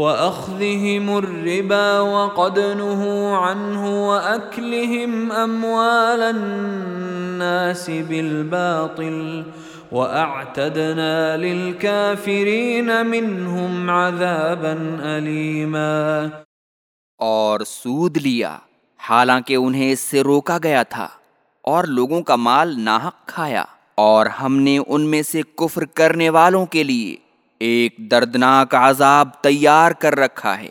وأخذهم الربا وقد نهوا عنه وأكلهم أموال الناس بالباطل وأعتدنا للكافرين منهم عذابا أليما اور سود لیا، حالانکہ انہیں اس سے روکا گیا تھا اور لوگوں کا مال ناحق کھایا، اور ہم نے ان میں سے کفر کرنے والوں کے لیے ایک دردناک عذاب تیار کر رکھا ہے۔